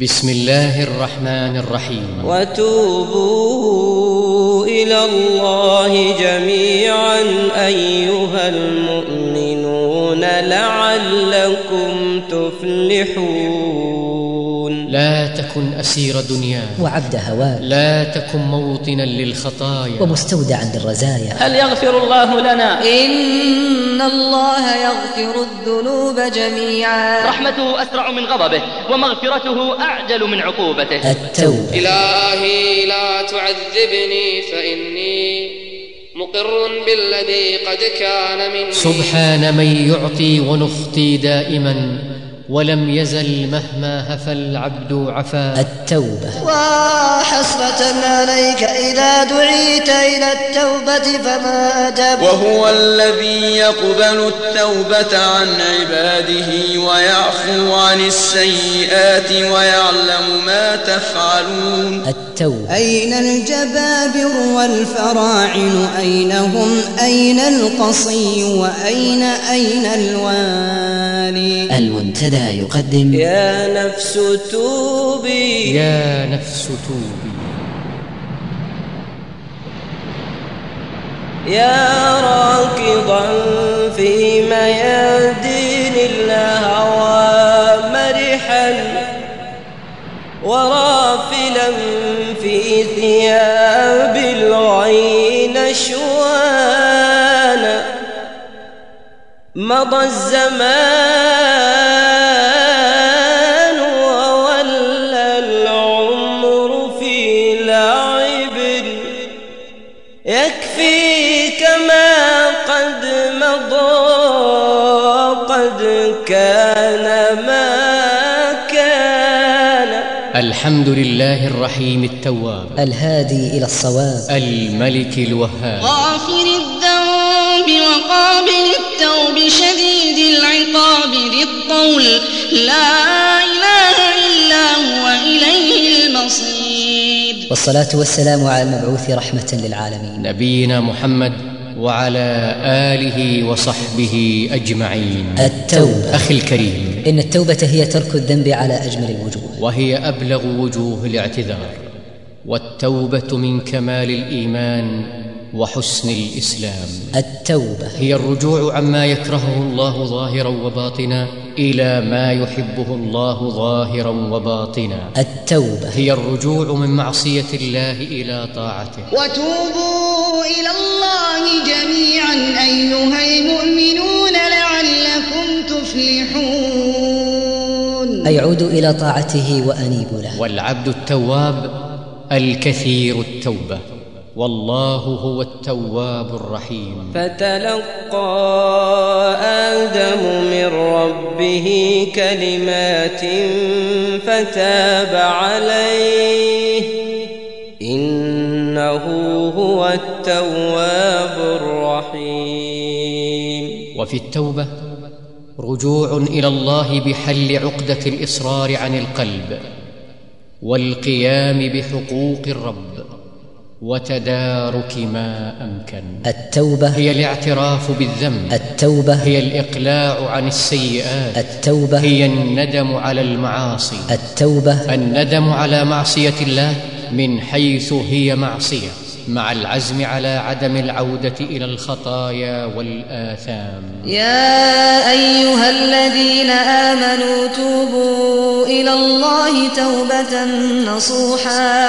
بسم الله الرحمن الرحيم وتوبوا إلى الله جميعا ايها المؤمنون لعلكم تفلحون تكن أسير دنيا وعبد هواه. لا تكن موطنا للخطايا. ومستودعا للرزايا هل يغفر الله لنا؟ إن الله يغفر الذنوب جميعا. رحمته أسرع من غضبه ومغفرته أعجل من عقوبته. التوبة. إلهي لا تعذبني فإني مقر بالذي قد كان مني. سبحان من يعطي ونخطي دائما. ولم يزل مهما هفى العبد عفا. التوبة. وحسرة عليك إذا دعيت إلى التوبة فما أجبت وهو الذي يقبل التوبة عن عباده ويعفو عن السيئات ويعلم ما تفعلون. التوبة أين الجبابر والفراعنوالأين هم؟ أين القصي؟ وأين أين الوالي؟ المنتدى يقدم. يا نفس توبي. يا نفس توبي. يا راكضا في ميادين الهوى مرحا ورافلا في ثياب الغي نشوانا مضى الزمان الحمد لله الرحيم التواب. الهادي إلى الصواب. الملك الوهاب. غافر الذنب وقابل التوب شديد العقاب ذي الطول. لا إله إلا هو إليه المصير. والصلاة والسلام على المبعوث رحمة للعالمين. نبينا محمد وعلى آله وصحبه أجمعين. التوبة. أخي الكريم. إن التوبة هي ترك الذنب على أجمل الوجوه. وهي أبلغ وجوه الاعتذار. والتوبة من كمال الإيمان وحسن الإسلام. التوبة. هي الرجوع عما يكرهه الله ظاهرا وباطنا إلى ما يحبه الله ظاهرا وباطنا. التوبة. هي الرجوع من معصية الله إلى طاعته. وتوبوا إلى الله جميعا أيها المؤمنون لعلكم تفلحون. أي عودوا إلى طاعته وأنيبوا له. والعبد التواب الكثير التوبة. والله هو التواب الرحيم. فتلقى آدم من ربه كلمات فتاب عليه. إنه هو التواب الرحيم. وفي التوبة رجوع إلى الله بحل عقدة الإصرار عن القلب والقيام بحقوق الرب. وتدارك ما أمكن. التوبة. هي الاعتراف بالذنب. التوبة. هي الإقلاع عن السيئات. التوبة. هي الندم على المعاصي. التوبة. الندم على معصية الله من حيث هي معصية مع العزم على عدم العودة إلى الخطايا والآثام. يا أيها الذين آمنوا توبوا إلى الله توبة نصوحا.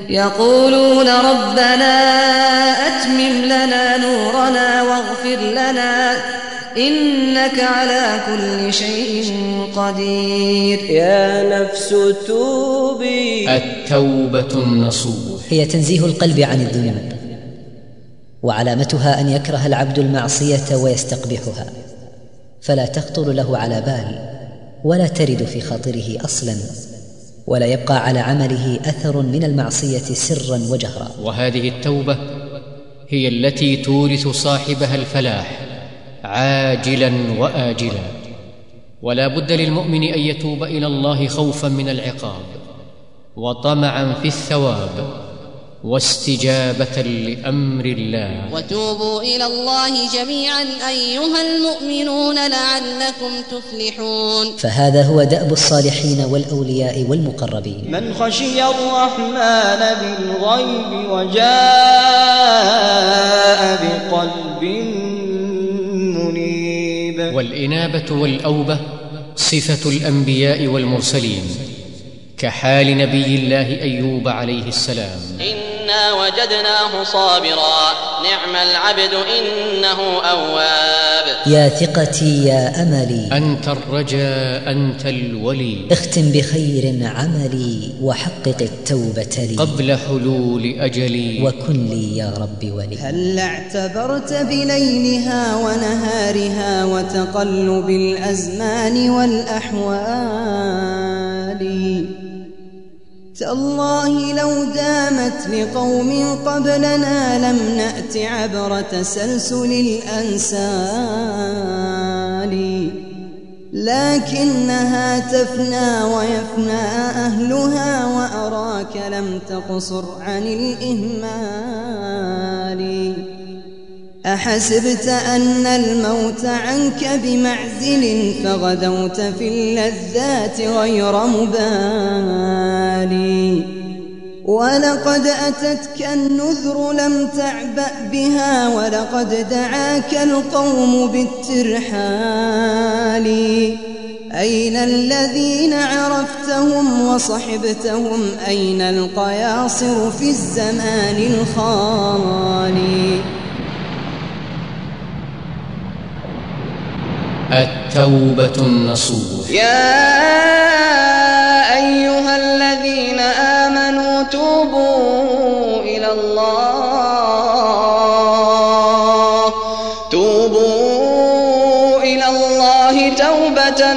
يقولون ربنا أتمم لنا نورنا واغفر لنا إنك على كل شيء قدير. يا نفس توبي. التوبة النصوح هي تنزيه القلب عن الذنوب وعلامتها أن يكره العبد المعصية ويستقبحها. فلا تخطر له على بال ولا ترد في خاطره أصلا. ولا يبقى على عمله أثر من المعصية سرا وجهرا. وهذه التوبة هي التي تورث صاحبها الفلاح عاجلا وآجلا. ولا بد للمؤمن أن يتوب إلى الله خوفا من العقاب وطمعا في الثواب واستجابة لأمر الله. وتوبوا إلى الله جميعا أيها المؤمنون لعلكم تفلحون. فهذا هو دأب الصالحين والأولياء والمقربين. من خشي الرحمن بالغيب وجاء بقلب منيب. والإنابة والأوبة صفة الأنبياء والمرسلين كحال نبي الله أيوب عليه السلام. إنا وجدناه صابرا. نعم العبد إنه أواب. يا ثقتي يا املي. انت الرجا انت الولي. اختم بخير عملي وحقق التوبة لي. قبل حلول أجلي. وكن لي يا رب ولي. هل اعتبرت بليلها ونهارها وتقلب الأزمان والأحوال؟ تالله لو دامت لقوم قبلنا لم نأت عبر تسلسل الأنسال. لكنها تفنى ويفنى أهلها وأراك لم تقصر عن الإهمال. أحسبت أن الموت عنك بمعزل فغدوت في اللذات غير مبالي ولقد أتتك النذر لم تعبأ بها ولقد دعاك القوم بالترحال. أين الذين عرفتهم وصحبتهم؟ أين القياصر في الزمان الخالي؟ التوبة النصوح. يا أيها الذين آمنوا توبوا إلى الله. توبوا إلى الله توبة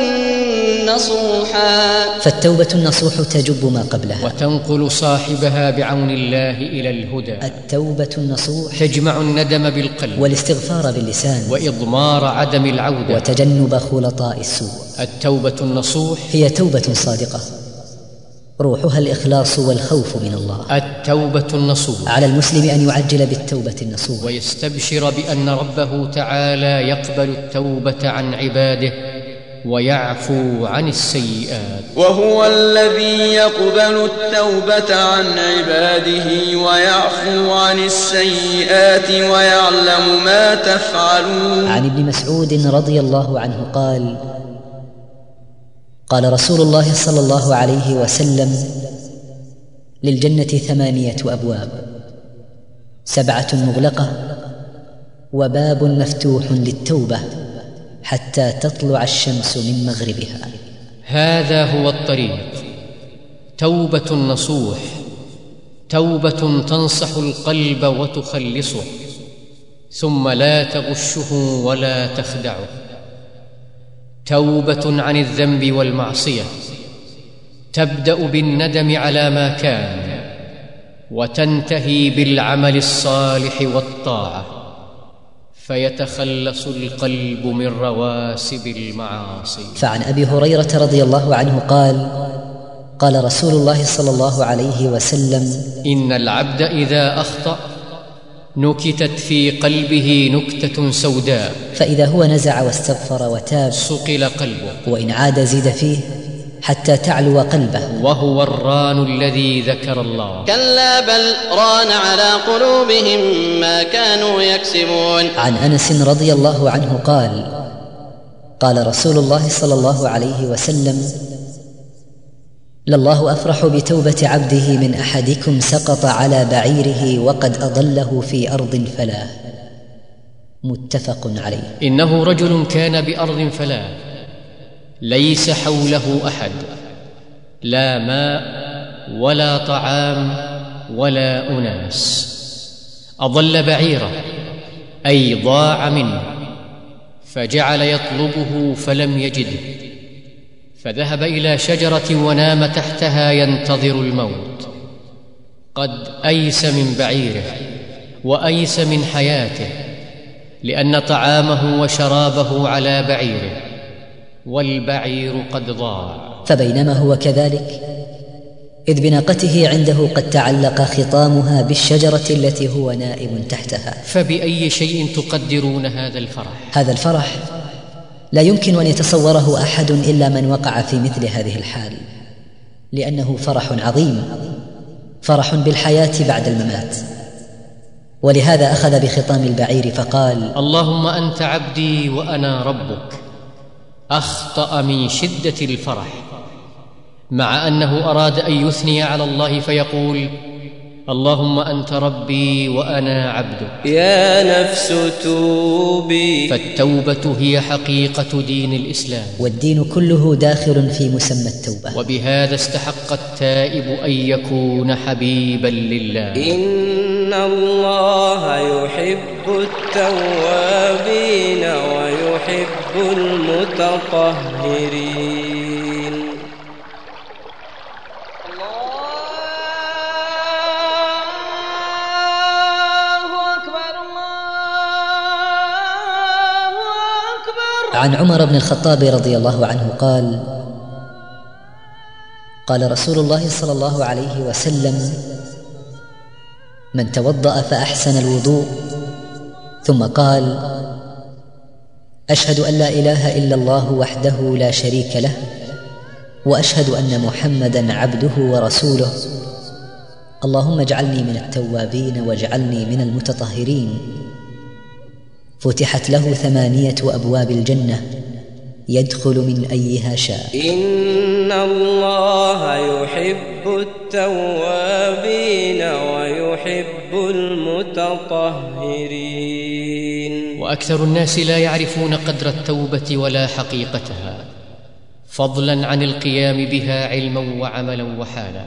نصوحا. فالتوبة النصوح تجب ما قبلها. وتنقل صاحبها بعون الله إلى الهدى. التوبة النصوح تجمع الندم بالقلب. والاستغفار باللسان. وإضمار عدم العودة. وتجنب خلطاء السوء. التوبة النصوح هي توبة صادقة. روحها الإخلاص والخوف من الله. التوبة النصوح. على المسلم أن يعجل بالتوبة النصوح. ويستبشر بأن ربه تعالى يقبل التوبة عن عباده. ويعفو عن السيئات. وهو الذي يقبل التوبة عن عباده ويعفو عن السيئات ويعلم ما تفعلون. عن ابن مسعود رضي الله عنه قال قال رسول الله صلى الله عليه وسلم للجنة ثمانية أبواب سبعة مغلقة وباب مفتوح للتوبة. حتى تطلع الشمس من مغربها. هذا هو الطريق. توبة نصوح توبة تنصح القلب وتخلصه. ثم لا تغشه ولا تخدعه. توبة عن الذنب والمعصية. تبدأ بالندم على ما كان. وتنتهي بالعمل الصالح والطاعة. فيتخلص القلب من رواسب المعاصي. فعن أبي هريرة رضي الله عنه قال قال رسول الله صلى الله عليه وسلم إن العبد إذا أخطأ نكتت في قلبه نكتة سوداء. فإذا هو نزع واستغفر وتاب صقل قلبه. وإن عاد زيد فيه حتى تعلو قلبه. وهو الران الذي ذكر الله. كلا بل ران على قلوبهم ما كانوا يكسبون. عن أنس رضي الله عنه قال قال رسول الله صلى الله عليه وسلم لله أفرح بتوبة عبده من أحدكم سقط على بعيره وقد أضله في أرض فلاه متفق عليه. إنه رجل كان بأرض فلاه ليس حوله أحد لا ماء ولا طعام ولا أناس. أضل بعيره أي ضاع منه فجعل يطلبه فلم يجده فذهب إلى شجرة ونام تحتها ينتظر الموت. قد أيس من بعيره وأيس من حياته لأن طعامه وشرابه على بعيره. والبعير قد ضاع. فبينما هو كذلك إذ بناقته عنده قد تعلق خطامها بالشجرة التي هو نائم تحتها. فبأي شيء تقدرون هذا الفرح؟ هذا الفرح لا يمكن أن يتصوره أحد إلا من وقع في مثل هذه الحال لأنه فرح عظيم فرح بالحياة بعد الممات. ولهذا أخذ بخطام البعير فقال اللهم أنت عبدي وأنا ربك. أخطأ من شدة الفرح مع أنه أراد أن يثني على الله فيقول اللهم أنت ربي وأنا عبدك. يا نفس توبي. فالتوبة هي حقيقة دين الإسلام. والدين كله داخل في مسمى التوبة. وبهذا استحق التائب أن يكون حبيبا لله. إن الله يحب التوابين ويحب المتطهرين. عن عمر بن الخطاب رضي الله عنه قال قال رسول الله صلى الله عليه وسلم من توضأ فأحسن الوضوء. ثم قال أشهد أن لا إله إلا الله وحده لا شريك له وأشهد أن محمدا عبده ورسوله. اللهم اجعلني من التوابين واجعلني من المتطهرين. فتحت له ثمانية أبواب الجنة يدخل من أيها شاء. إن الله يحب التوابين ويحب المتطهرين. وأكثر الناس لا يعرفون قدر التوبة ولا حقيقتها فضلا عن القيام بها علما وعملا وحالا.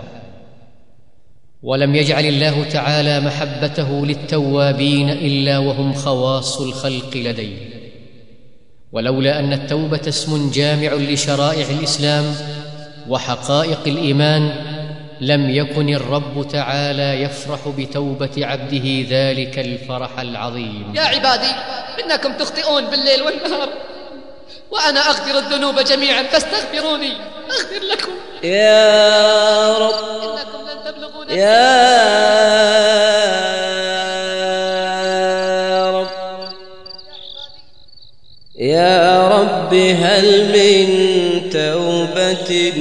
ولم يجعل الله تعالى محبته للتوابين إلا وهم خواص الخلق لديه. ولولا أن التوبة اسم جامع لشرائع الإسلام وحقائق الإيمان لم يكن الرب تعالى يفرح بتوبة عبده ذلك الفرح العظيم. يا عبادي إنكم تخطئون بالليل والنهار وأنا أغفر الذنوب جميعا فاستغفروني أغفر لكم. يا رب إنكم لن تبلغون يا رب يا رب هل من توبة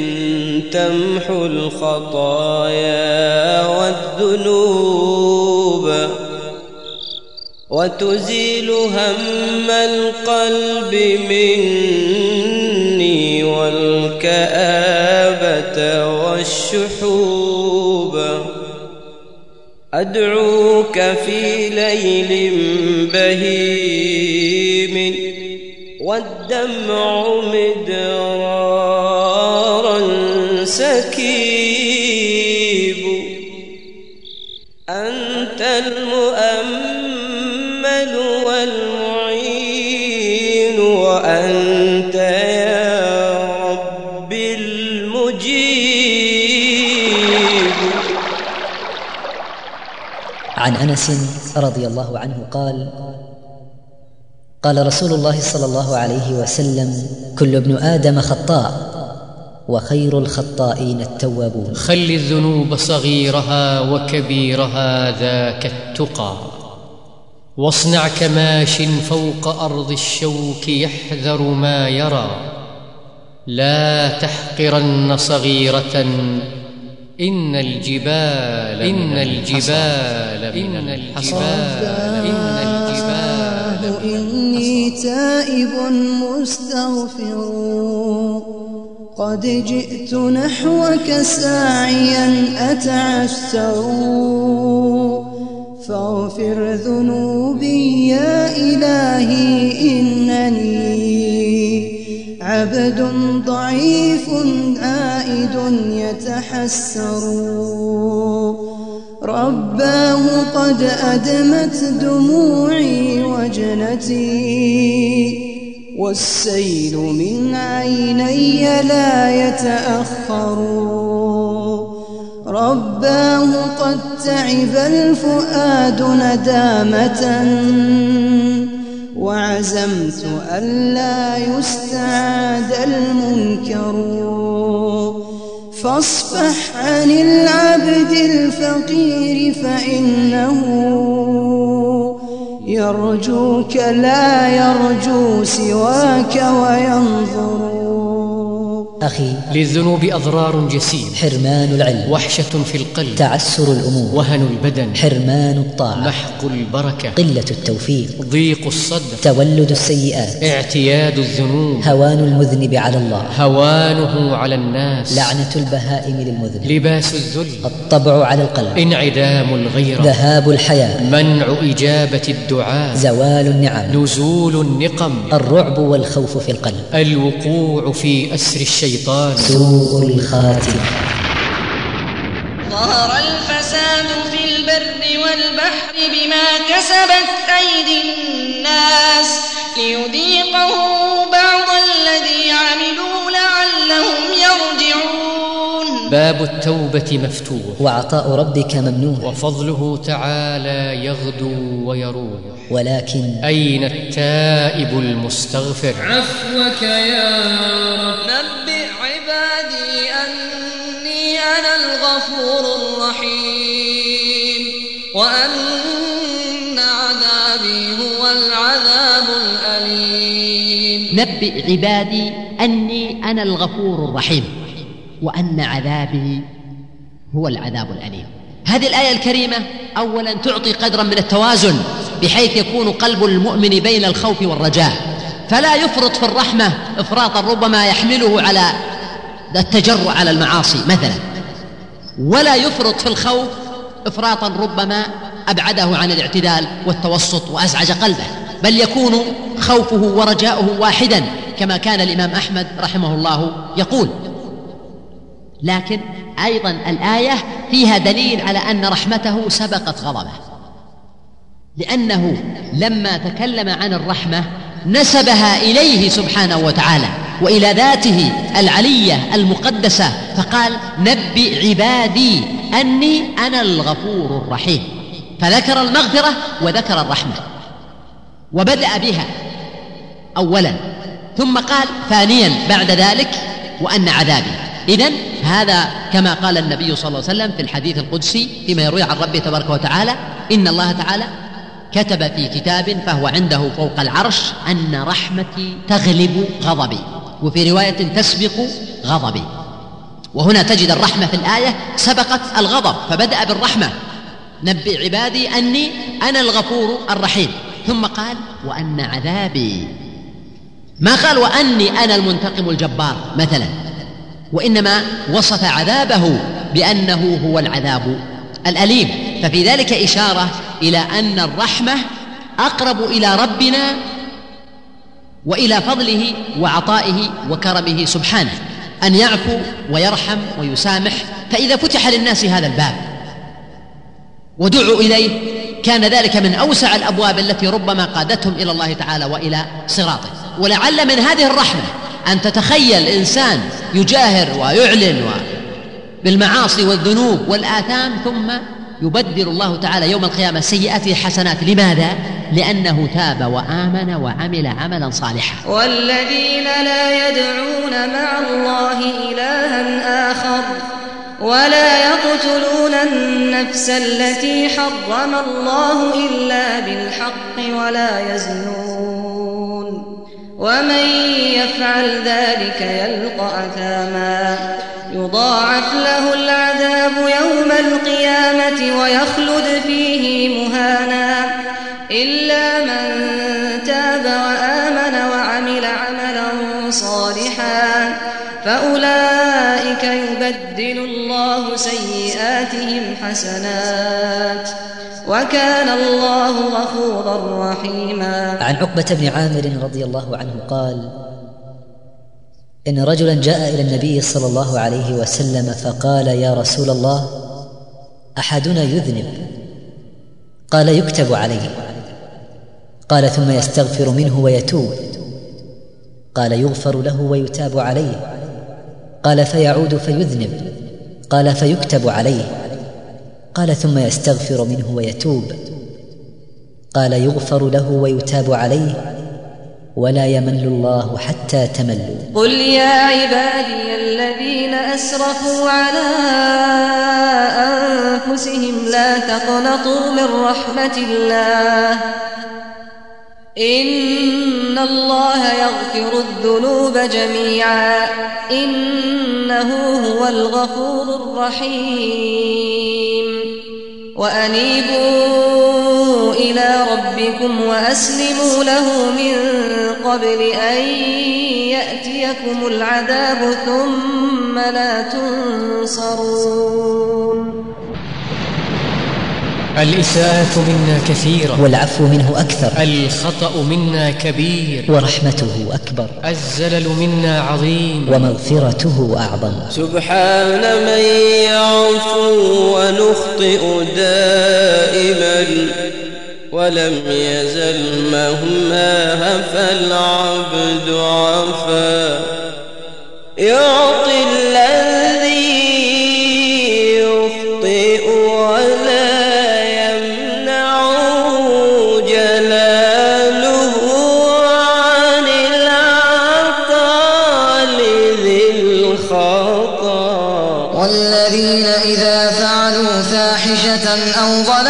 تمحو الخطايا والذنوب وتزيل هم القلب مني والكآبة والشحوب. أدعوك في ليل بهيم. والدمع مدرارا سكيب. أنت المؤمل والمعين وأنت يا رب المجيب. عن أنس رضي الله عنه قال قال رسول الله صلى الله عليه وسلم كل ابن آدم خطاء وخير الخطائين التوابون. خل الذنوب صغيرها وكبيرها ذاك التقى واصنع كماش فوق أرض الشوك يحذر ما يرى لا تحقرن صغيرة إن الجبال إن الجبال إن الجبال إن الجبال إني تائب مستغفر. قد جئت نحوك ساعيا أتعسر فاغفر ذنوبي يا إلهي إنني عبد ضعيف عائد يتحسر. رباه قد أدمت دموعي وجنتي والسيل من عيني لا يتأخر. رباه قد تعب الفؤاد ندامة وعزمت ألا يستعاد المنكر. فاصفح عن العبد الفقير فإنه يرجوك لا يرجو سواك وينظر. أخي. للذنوب أضرار جسيم. حرمان العلم. وحشة في القلب. تعسر الأمور. وهن البدن. حرمان الطاعة. محق البركة. قلة التوفيق. ضيق الصدر. تولد السيئات. اعتياد الذنوب. هوان المذنب على الله. هوانه على الناس. لعنة البهائم للمذنب. لباس الذل. الطبع على القلب. انعدام الغيرة. ذهاب الحياة. منع إجابة الدعاء. زوال النعم. نزول النقم. الرعب والخوف في القلب. الوقوع في أسر الشيطان سوء الخاتمة. ظهر الفساد في البر والبحر بما كسبت أيدي الناس ليذيقهم بعض الذي عملوا لعلهم يرجعون. باب التوبة مفتوح. وعطاء ربك ممنوح وفضله تعالى يغدو ويروح. ولكن أين التائب المستغفر؟ عفوك يا رب. أنا الغفور الرحيم وأن عذابي هو العذاب الأليم. نبئ عبادي أني أنا الغفور الرحيم. وأن عذابي هو العذاب الأليم. هذه الآية الكريمة أولا تعطي قدرا من التوازن بحيث يكون قلب المؤمن بين الخوف والرجاء. فلا يفرط في الرحمة إفراطا ربما يحمله على التجرع على المعاصي مثلا. ولا يفرط في الخوف إفراطا ربما أبعده عن الاعتدال والتوسط وأزعج قلبه بل يكون خوفه ورجاؤه واحدا كما كان الإمام أحمد رحمه الله يقول. لكن أيضا الآية فيها دليل على أن رحمته سبقت غضبه لأنه لما تكلم عن الرحمة نسبها إليه سبحانه وتعالى. وإلى ذاته العلية المقدسة فقال نبئ عبادي أني أنا الغفور الرحيم. فذكر المغفرة وذكر الرحمة وبدأ بها اولا. ثم قال ثانيا بعد ذلك وأن عذابي. اذا هذا كما قال النبي صلى الله عليه وسلم في الحديث القدسي فيما يروي عن ربه تبارك وتعالى إن الله تعالى كتب في كتاب فهو عنده فوق العرش أن رحمتي تغلب غضبي. وفي رواية تسبق غضبي. وهنا تجد الرحمة في الآية سبقت الغضب فبدأ بالرحمة. نبئ عبادي أني أنا الغفور الرحيم. ثم قال وأن عذابي. ما قال وأني أنا المنتقم الجبار مثلا. وإنما وصف عذابه بأنه هو العذاب الأليم. ففي ذلك إشارة إلى أن الرحمة أقرب إلى ربنا وإلى فضله وعطائه وكرمه سبحانه. أن يعفو ويرحم ويسامح. فإذا فتح للناس هذا الباب ودعوا إليه كان ذلك من أوسع الأبواب التي ربما قادتهم إلى الله تعالى وإلى صراطه. ولعل من هذه الرحمة أن تتخيل إنسان يجاهر ويعلن بالمعاصي والذنوب والآثام ثم يبدل الله تعالى يوم القيامة سيئاته حسنات لماذا؟ لأنه تاب وآمن وعمل عملا صالحا. والذين لا يدعون مع الله إلها آخر ولا يقتلون النفس التي حرم الله إلا بالحق ولا يزنون. ومن يفعل ذلك يلقى أثاما. يضاعف له العذاب يوم القيامة ويخلد فيه مهانا إلا من تاب وآمن وعمل عملا صالحا فأولئك يبدل الله سيئاتهم حسنات وكان الله غفورا رحيما. عن عقبة بن عامر رضي الله عنه قال إن رجلا جاء إلى النبي صلى الله عليه وسلم فقال يا رسول الله أحدنا يذنب؟ قال يكتب عليه. قال ثم يستغفر منه ويتوب. قال يغفر له ويتاب عليه. قال فيعود فيذنب؟ قال فيكتب عليه. قال ثم يستغفر منه ويتوب. قال يغفر له ويتاب عليه. ولا يمل الله حتى تملوا. قل يا عبادي الذين أسرفوا على أنفسهم لا تقنطوا من رحمة الله. إن الله يغفر الذنوب جميعا. إنه هو الغفور الرحيم. وأنيبوا إلى ربكم وأسلموا له من قبل أن يأتيكم العذاب ثم لا تنصرون. الإساءة منا كثيرة. والعفو منه أكثر. الخطأ منا كبير. ورحمته أكبر. الزلل منا عظيم. ومغفرته أعظم. سبحان من يعفو ونخطئ دائما. ولم يزل مهما هفى العبد عفا. يعطي الذي يخطئ ولا يمنعه جلاله عن العطاء لذي الخطأ. والذين إذا فعلوا فاحشة أو ظلموا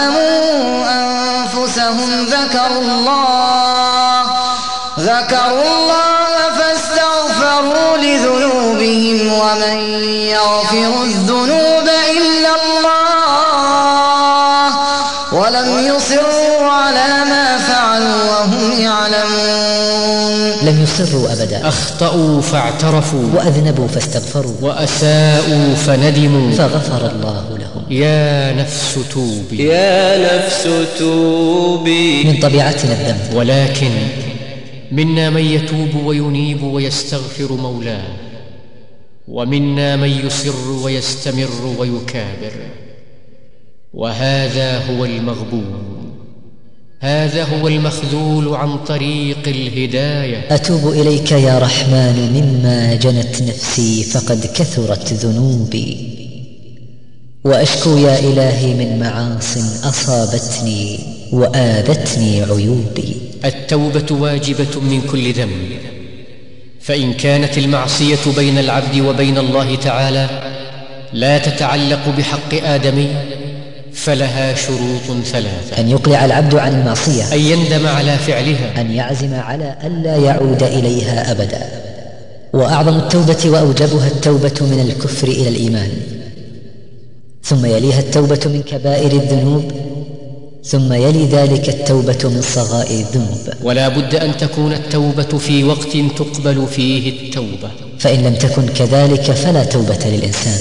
يصروا أبدا. أخطأوا فاعترفوا. وأذنبوا فاستغفروا. وأساءوا فندموا. فغفر الله لهم. يا نفس توبي. يا نفس توبي. من طبيعتنا الذنب. ولكن منا من يتوب وينيب ويستغفر مولاه. ومنا من يصر ويستمر ويكابر. وهذا هو المغبون هذا هو المخذول عن طريق الهداية. أتوب إليك يا رحمن مما جنت نفسي فقد كثرت ذنوبي. وأشكو يا إلهي من معاص أصابتني وآذتني عيوبي. التوبة واجبة من كل ذنب. فإن كانت المعصية بين العبد وبين الله تعالى لا تتعلق بحق آدمي فلها شروط ثلاثة. أن يقلع العبد عن المعصية. أن يندم على فعلها. أن يعزم على ألا يعود إليها أبدا. وأعظم التوبة وأوجبها التوبة من الكفر إلى الإيمان. ثم يليها التوبة من كبائر الذنوب. ثم يلي ذلك التوبة من صغائر الذنوب. ولا بد أن تكون التوبة في وقت تقبل فيه التوبة. فإن لم تكن كذلك فلا توبة للإنسان.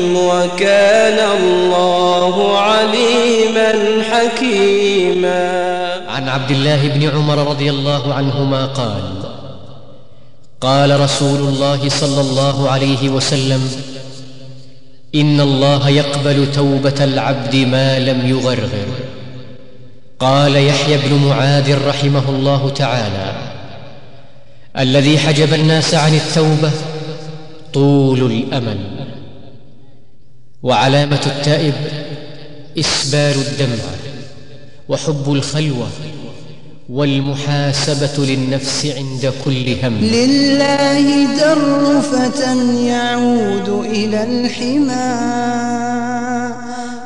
عبد الله بن عمر رضي الله عنهما قال قال رسول الله صلى الله عليه وسلم إن الله يقبل توبة العبد ما لم يغرغر. قال يحيى بن معاذ رحمه الله تعالى الذي حجب الناس عن التوبة طول الأمل. وعلامة التائب إسبال الدمع وحب الخلوة والمحاسبة للنفس عند كل هم. لله در فتى يعود إلى الحمى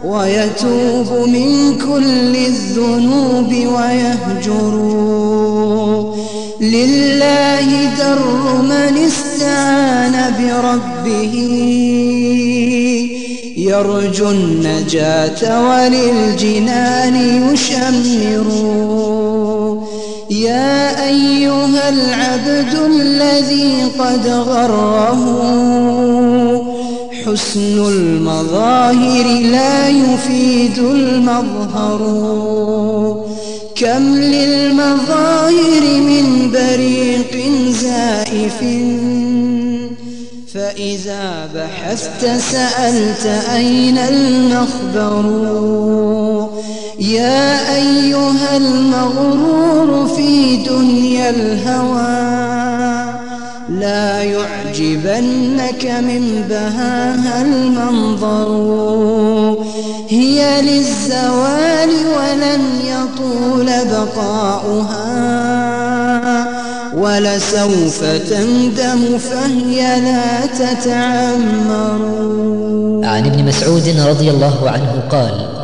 ويتوب من كل الذنوب ويهجر. لله در من استعان بربه. يرجو النجاة وللجنان يشمر. يا أيها العبد الذي قد غره حسن المظاهر لا يفيد المظهر. كم للمظاهر من بريق زائف فإذا بحثت سألت أين المخبر؟ يا أيها المغرور في دنيا الهوى لا يعجبنك من بهاها المنظر. هي للزوال ولن يطول بقاؤها ولسوف تندم فهي لا تتعمر. عن ابن مسعود رضي الله عنه قال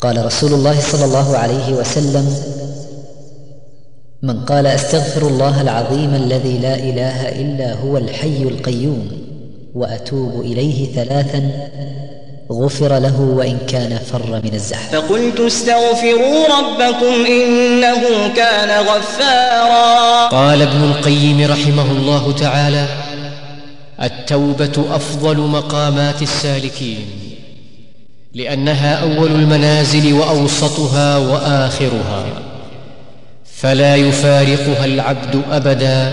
قال رسول الله صلى الله عليه وسلم من قال أستغفر الله العظيم الذي لا إله إلا هو الحي القيوم وأتوب إليه ثلاثا غفر له وإن كان فر من الزحف. فقلت استغفروا ربكم إنه كان غفارا. قال ابن القيم رحمه الله تعالى التوبة أفضل مقامات السالكين. لأنها أول المنازل وأوسطها وآخرها. فلا يفارقها العبد أبدا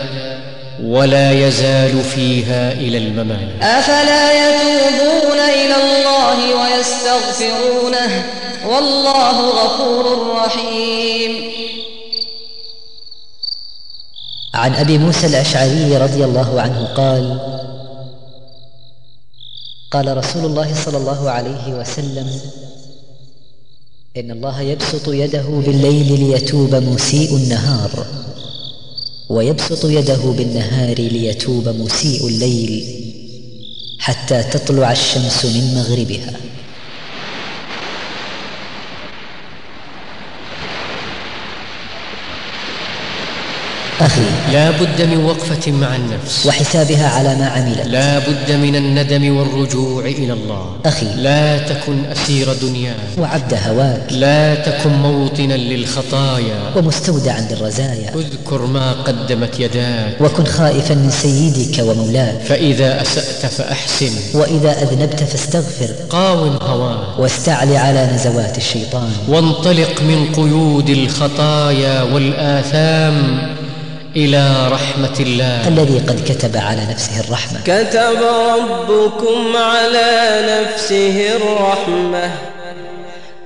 ولا يزال فيها إلى الممات. أفلا يتوبون إلى الله ويستغفرونه؟ والله غفور رحيم. عن أبي موسى الأشعري رضي الله عنه قال قال رسول الله صلى الله عليه وسلم إن الله يبسط يده بالليل ليتوب مسيء النهار ويبسط يده بالنهار ليتوب مسيء الليل حتى تطلع الشمس من مغربها. أخي. لا بد من وقفة مع النفس. وحسابها على ما عملت. لا بد من الندم والرجوع إلى الله. أخي. لا تكن أسير دنياك وعبد هواك. لا تكن موطنا للخطايا. ومستودعا للرزايا. اذكر ما قدمت يداك. وكن خائفا من سيدك ومولاك. فإذا أسأت فأحسن. وإذا أذنبت فاستغفر. قاوم هواك. واستعل على نزوات الشيطان. وانطلق من قيود الخطايا والآثام. إلى رحمة الله. الذي قد كتب على نفسه الرحمة. كتب ربكم على نفسه الرحمة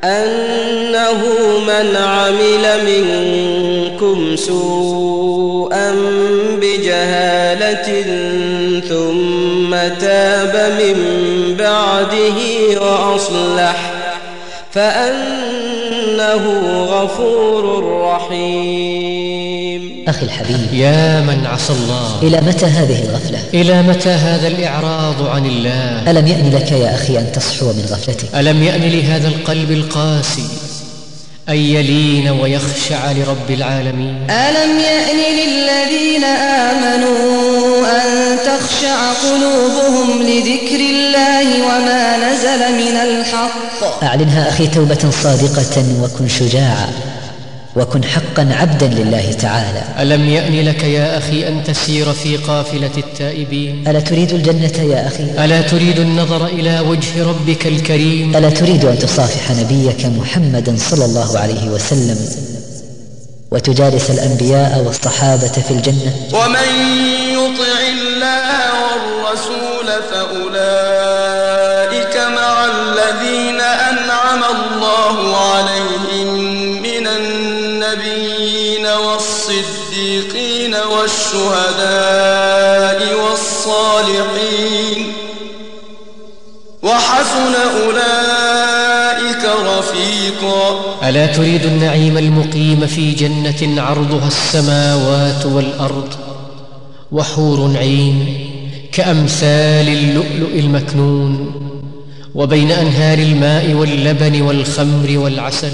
أنه من عمل منكم سوءا بجهالة ثم تاب من بعده وأصلح فأنه غفور رحيم. أخي الحبيب. يا من عصى الله. إلى متى هذه الغفلة؟ إلى متى هذا الإعراض عن الله؟ ألم يأن لك يا أخي أن تصحو من غفلتك؟ ألم يأن لهذا القلب القاسي أن يلين ويخشع لرب العالمين؟ ألم يأن للذين آمنوا أن تخشع قلوبهم لذكر الله وما نزل من الحق؟ أعلنها أخي توبة صادقة وكن شجاعا. وكن حقا عبدا لله تعالى. ألم يأن لك يا أخي أن تسير في قافلة التائبين؟ ألا تريد الجنة يا أخي؟ ألا تريد النظر إلى وجه ربك الكريم؟ ألا تريد أن تصافح نبيك محمدا صلى الله عليه وسلم وتجالس الأنبياء والصحابة في الجنة؟ ومن يطع الله والرسول فأولئك مع الذين أنعم الله عليهم. والشهداء والصالحين وحسن أولئك رفيقا. ألا تريد النعيم المقيم في جنة عرضها السماوات والأرض؟ وحور عين كأمثال اللؤلؤ المكنون وبين أنهار الماء واللبن والخمر والعسل.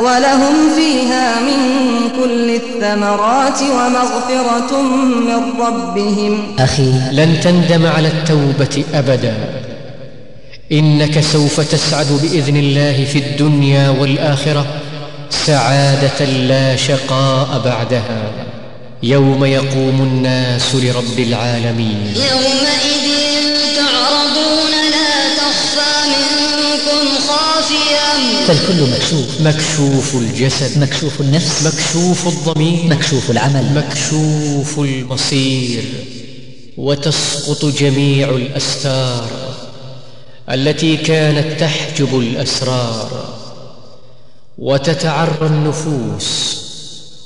ولهم فيها من كل الثمرات ومغفرة من ربهم. أخي لن تندم على التوبة أبدا. إنك سوف تسعد بإذن الله في الدنيا والآخرة سعادة لا شقاء بعدها. يوم يقوم الناس لرب العالمين. يومئذ تعرضون فالكل مكشوف. مكشوف الجسد. مكشوف النفس. مكشوف الضمير. مكشوف العمل. مكشوف المصير. وتسقط جميع الأستار التي كانت تحجب الأسرار. وتتعرى النفوس.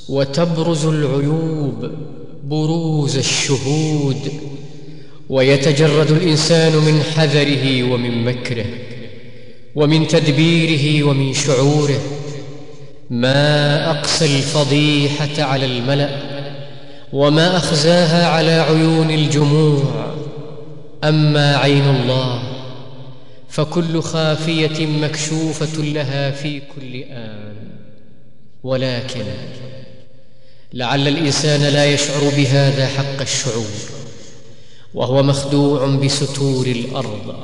وتبرز العيوب. بروز الشهود. ويتجرد الإنسان من حذره ومن مكره. ومن تدبيره ومن شعوره. ما اقسى الفضيحة على الملأ وما أخزاها على عيون الجموع أما عين الله فكل خافية مكشوفة لها في كل آن. ولكن لعل الإنسان لا يشعر بهذا حق الشعور وهو مخدوع بستور الأرض.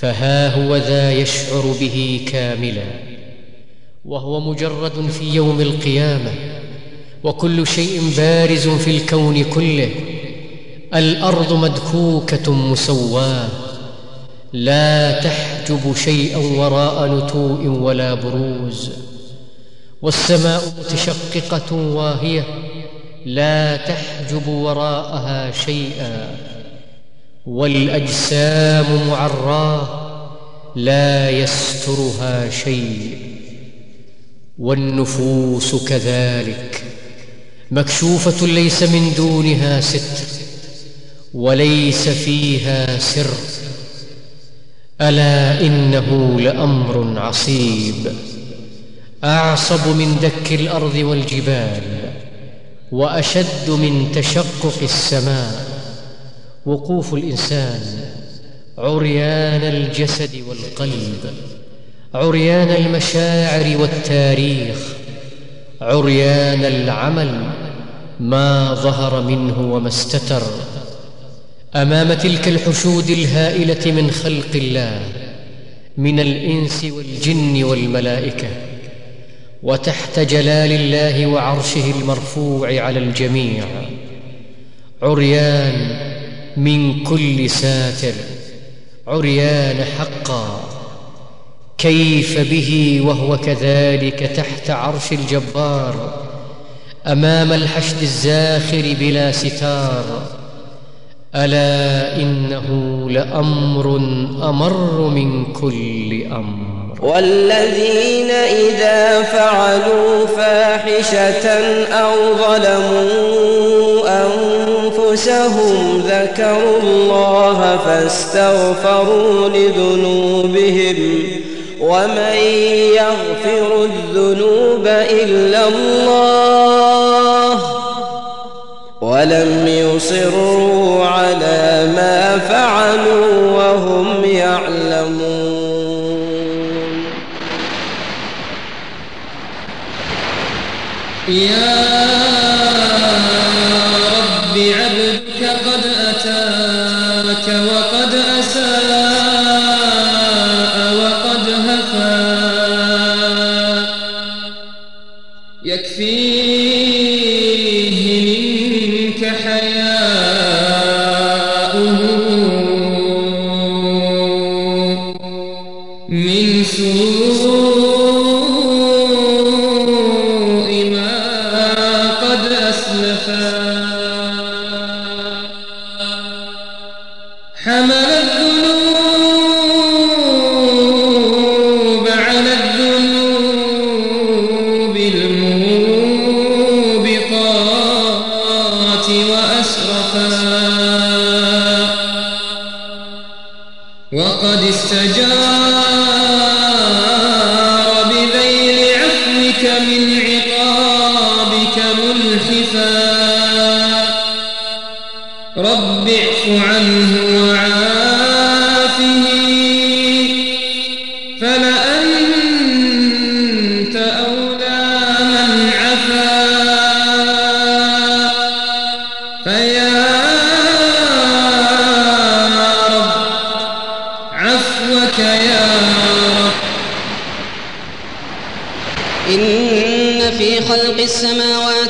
فها هو ذا يشعر به كاملا وهو مجرد في يوم القيامة وكل شيء بارز في الكون كله الأرض مدكوكة مسواه لا تحجب شيئا وراء نتوء ولا بروز والسماء متشققة واهية لا تحجب وراءها شيئا. والأجسام معراة لا يسترها شيء والنفوس كذلك. مكشوفة ليس من دونها ستر وليس فيها سر. ألا إنه لأمر عصيب. أعصب من دك الأرض والجبال وأشد من تشقق السماء. وقوف الإنسان عريان الجسد والقلب عريان المشاعر والتاريخ عريان العمل ما ظهر منه وما استتر. أمام تلك الحشود الهائلة من خلق الله من الإنس والجن والملائكة وتحت جلال الله وعرشه المرفوع على الجميع عريان من كل ساتر عريان حقا. كيف به وهو كذلك تحت عرش الجبار أمام الحشد الزاخر بلا ستار. ألا إنه لأمر أمر من كل أمر. والذين إذا فعلوا فاحشة أو ظلموا أنفسهم ذكروا الله فاستغفروا لذنوبهم ومن يغفر الذنوب إلا الله ولم يصروا على ما فعلوا وهم يعلمون يا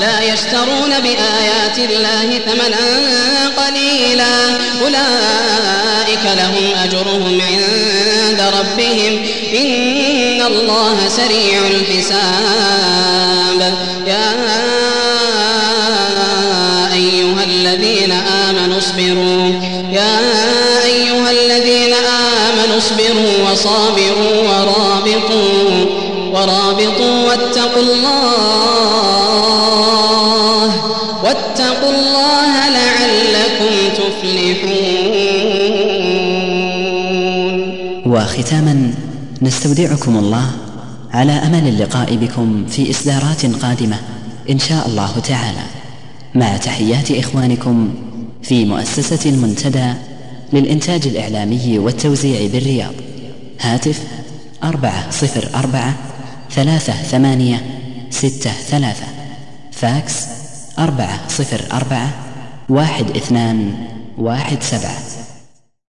لا يشترون بآيات الله ثمنا قليلا. أولئك لهم أجرهم عند ربهم. إن الله سريع الحساب. يا أيها الذين آمنوا اصبروا. يا أيها الذين آمنوا اصبروا وصابروا ورابطوا. ورابطوا واتقوا الله لعلكم تفلحون وختاما نستودعكم الله على أمل اللقاء بكم في إصدارات قادمة إن شاء الله تعالى. مع تحيات إخوانكم في مؤسسة المنتدى للإنتاج الإعلامي والتوزيع بالرياض. هاتف أربعة صفر أربعة ثلاثة ثمانية ستة ثلاثة. فاكس أربعة صفر أربعة واحد اثنان واحد سبعة.